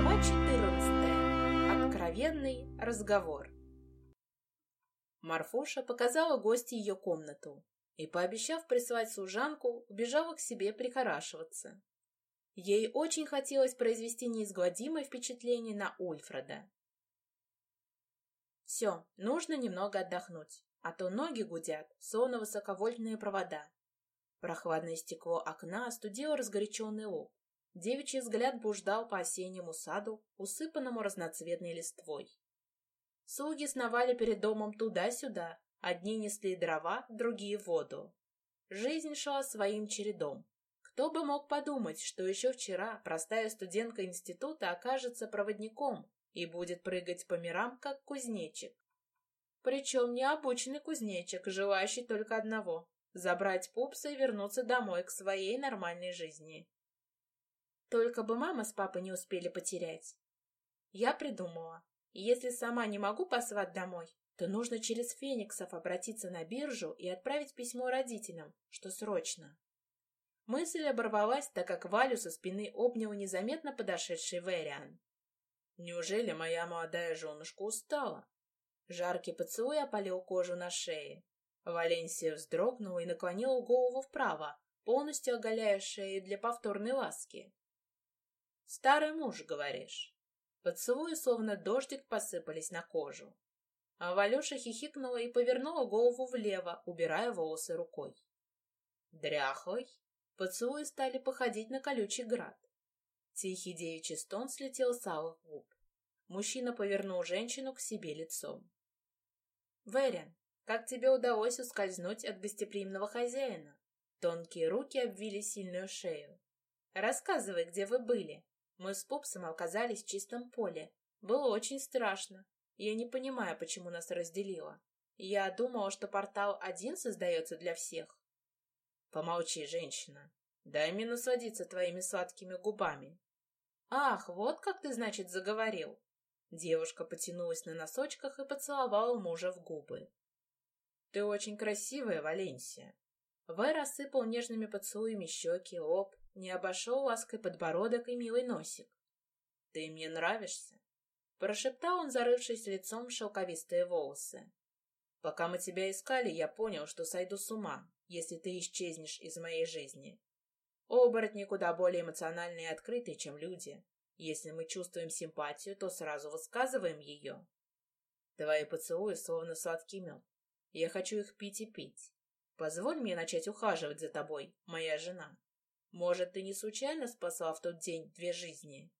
Глава 14. Откровенный разговор. Марфуша показала гости ее комнату и, пообещав прислать служанку, убежала к себе прихорашиваться. Ей очень хотелось произвести неизгладимое впечатление на Ульфреда. Все, нужно немного отдохнуть, а то ноги гудят, словно высоковольтные провода. Прохладное стекло окна остудило разгоряченный лоб. Девичий взгляд блуждал по осеннему саду, усыпанному разноцветной листвой. Слуги сновали перед домом туда-сюда, одни несли дрова, другие — воду. Жизнь шла своим чередом. Кто бы мог подумать, что еще вчера простая студентка института окажется проводником и будет прыгать по мирам, как кузнечик. Причем не обученный кузнечик, желающий только одного — забрать пупса и вернуться домой к своей нормальной жизни. Только бы мама с папой не успели потерять. Я придумала, если сама не могу послать домой, то нужно через Фениксов обратиться на биржу и отправить письмо родителям, что срочно. Мысль оборвалась, так как Валю со спины обнял незаметно подошедший Вэриан. Неужели моя молодая женушка устала? Жаркий поцелуй опалил кожу на шее. Валенсия вздрогнула и наклонила голову вправо, полностью оголяя шею для повторной ласки. Старый муж, говоришь. Поцелуи, словно дождик, посыпались на кожу. А Валюша хихикнула и повернула голову влево, убирая волосы рукой. Дряхлый. Поцелуи стали походить на колючий град. Тихий девичий стон слетел с алых губ. Мужчина повернул женщину к себе лицом. «Верин, как тебе удалось ускользнуть от гостеприимного хозяина?» Тонкие руки обвили сильную шею. «Рассказывай, где вы были?» Мы с Пупсом оказались в чистом поле. Было очень страшно. Я не понимаю, почему нас разделило. Я думала, что портал один создается для всех. Помолчи, женщина. Дай мне насладиться твоими сладкими губами. Ах, вот как ты, значит, заговорил. Девушка потянулась на носочках и поцеловала мужа в губы. Ты очень красивая, Валенсия. Вэй рассыпал нежными поцелуями щеки, лоб, не обошел лаской подбородок и милый носик. «Ты мне нравишься», — прошептал он, зарывшись лицом в шелковистые волосы. «Пока мы тебя искали, я понял, что сойду с ума, если ты исчезнешь из моей жизни. Оборотни куда более эмоциональные и открытые, чем люди. Если мы чувствуем симпатию, то сразу высказываем ее. Твои поцелуи словно сладкий мед. Я хочу их пить и пить. Позволь мне начать ухаживать за тобой, моя жена. Может, ты не случайно спасла в тот день две жизни?»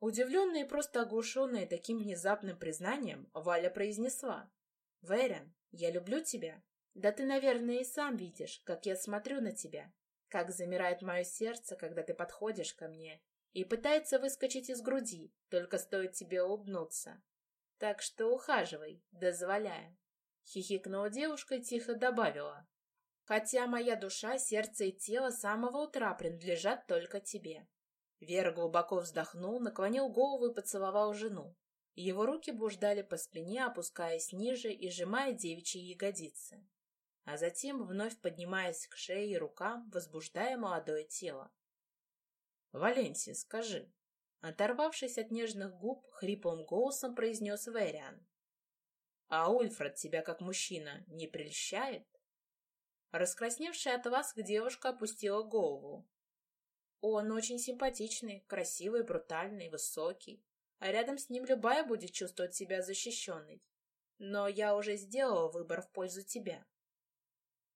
Удивленная и просто оглушенная таким внезапным признанием, Валя произнесла. «Вэрин, я люблю тебя. Да ты, наверное, и сам видишь, как я смотрю на тебя, как замирает мое сердце, когда ты подходишь ко мне и пытается выскочить из груди, только стоит тебе улыбнуться. Так что ухаживай, дозволяя». Хихикнула девушка и тихо добавила. Хотя моя душа, сердце и тело с самого утра принадлежат только тебе. Вера глубоко вздохнул, наклонил голову и поцеловал жену. Его руки блуждали по спине, опускаясь ниже и сжимая девичьи ягодицы. А затем, вновь поднимаясь к шее и рукам, возбуждая молодое тело. «Валенсия, скажи». Оторвавшись от нежных губ, хриплым голосом произнес Вериан. «А Ульфред тебя как мужчина не прельщает?» Раскрасневшая от ласк девушка опустила голову. Он очень симпатичный, красивый, брутальный, высокий. А рядом с ним любая будет чувствовать себя защищенной. Но я уже сделала выбор в пользу тебя.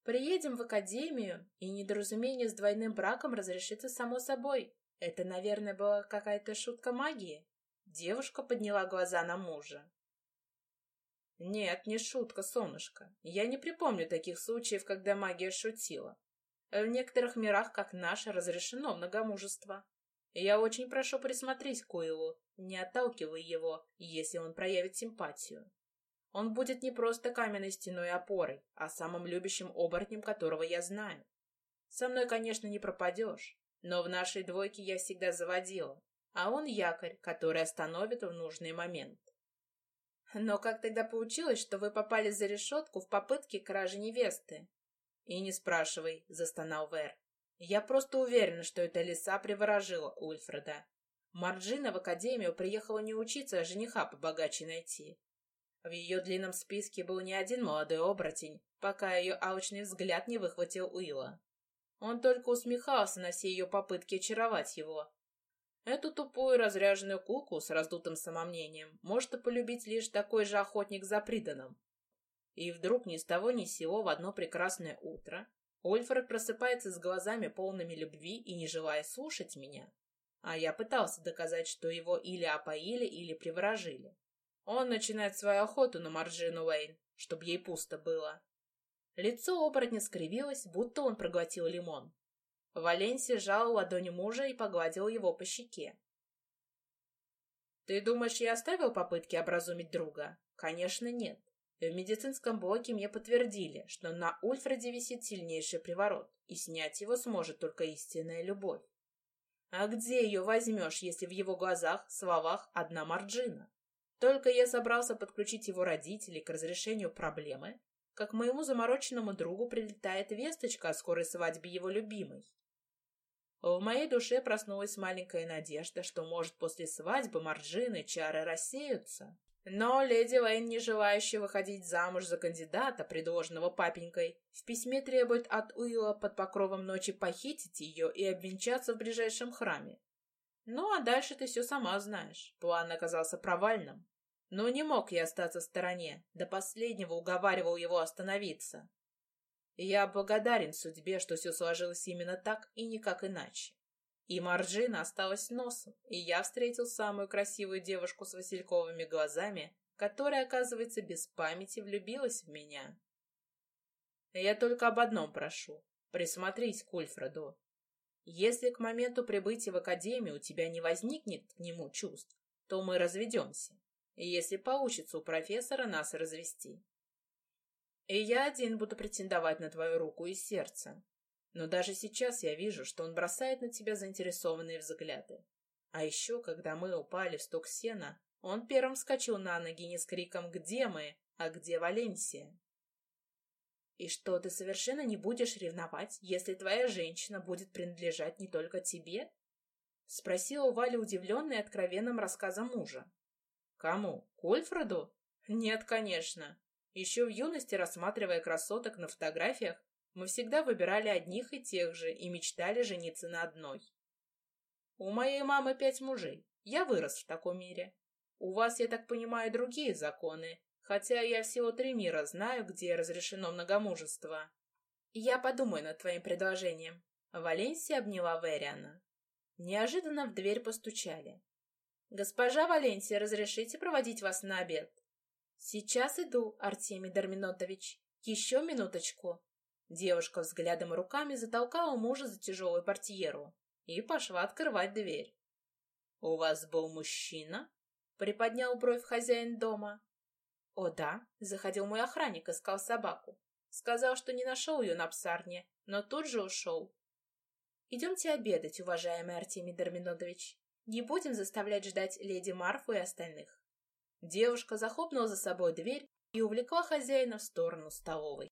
Приедем в академию, и недоразумение с двойным браком разрешится само собой. Это, наверное, была какая-то шутка магии. Девушка подняла глаза на мужа. Нет, не шутка, солнышко. Я не припомню таких случаев, когда магия шутила. В некоторых мирах, как наш, разрешено многомужество. Я очень прошу присмотреть к Уиллу, не отталкивай его, если он проявит симпатию. Он будет не просто каменной стеной опорой, а самым любящим оборотнем, которого я знаю. Со мной, конечно, не пропадешь, но в нашей двойке я всегда заводила, а он якорь, который остановит в нужный момент. Но как тогда получилось, что вы попали за решетку в попытке кражи невесты? И не спрашивай, застонал Вэр. Я просто уверена, что эта лиса приворожила Ульфреда. Марджина в академию приехала не учиться, а жениха побогаче найти. В ее длинном списке был не один молодой оборотень, пока ее алчный взгляд не выхватил Уилла. Он только усмехался на все ее попытки очаровать его. Эту тупую разряженную куклу с раздутым самомнением может полюбить лишь такой же охотник за приданым. И вдруг ни с того ни с сего в одно прекрасное утро Ольфред просыпается с глазами полными любви и не желая слушать меня. А я пытался доказать, что его или опоили, или приворожили. Он начинает свою охоту на Марджину Уэйн, чтобы ей пусто было. Лицо оборотня скривилось, будто он проглотил лимон. Валенсия сжал ладони мужа и погладил его по щеке. «Ты думаешь, я оставил попытки образумить друга?» «Конечно, нет. В медицинском блоке мне подтвердили, что на Ульфреде висит сильнейший приворот, и снять его сможет только истинная любовь. А где ее возьмешь, если в его глазах, словах одна марджина? Только я собрался подключить его родителей к разрешению проблемы, как моему замороченному другу прилетает весточка о скорой свадьбе его любимой. В моей душе проснулась маленькая надежда, что, может, после свадьбы Марджины чары рассеются. Но леди Лейн, не желающая выходить замуж за кандидата, предложенного папенькой, в письме требует от Уилла под покровом ночи похитить ее и обвенчаться в ближайшем храме. Ну, а дальше ты все сама знаешь. План оказался провальным. Но не мог я остаться в стороне, до последнего уговаривал его остановиться. Я благодарен судьбе, что все сложилось именно так и никак иначе. И Марджина осталась носом, и я встретил самую красивую девушку с васильковыми глазами, которая, оказывается, без памяти влюбилась в меня. Я только об одном прошу — присмотрись к Ульфреду. Если к моменту прибытия в академию у тебя не возникнет к нему чувств, то мы разведемся если получится у профессора нас развести. И я один буду претендовать на твою руку и сердце. Но даже сейчас я вижу, что он бросает на тебя заинтересованные взгляды. А еще, когда мы упали в сток сена, он первым вскочил на ноги не с криком «Где мы?», а «Где Валенсия?». И что, ты совершенно не будешь ревновать, если твоя женщина будет принадлежать не только тебе? Спросила Валя, удивленная откровенным рассказом мужа. Кому? Кольфреду? Нет, конечно. Еще в юности, рассматривая красоток на фотографиях, мы всегда выбирали одних и тех же и мечтали жениться на одной. У моей мамы пять мужей. Я вырос в таком мире. У вас, я так понимаю, другие законы, хотя я всего три мира знаю, где разрешено многомужество. Я подумаю над твоим предложением. Валенсия обняла Вериана. Неожиданно в дверь постучали. «Госпожа Валенсия, разрешите проводить вас на обед?» «Сейчас иду, Артемий Дарминотович. Еще минуточку». Девушка взглядом и руками затолкала мужа за тяжелую портьеру и пошла открывать дверь. «У вас был мужчина?» — приподнял бровь хозяин дома. «О да», — заходил мой охранник, искал собаку. Сказал, что не нашел ее на псарне, но тут же ушел. «Идемте обедать, уважаемый Артемий Дарминотович. Не будем заставлять ждать леди Марфу и остальных. Девушка захлопнула за собой дверь и увлекла хозяина в сторону столовой.